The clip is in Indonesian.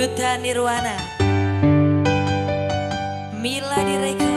Duta Nirwana Mila Direka.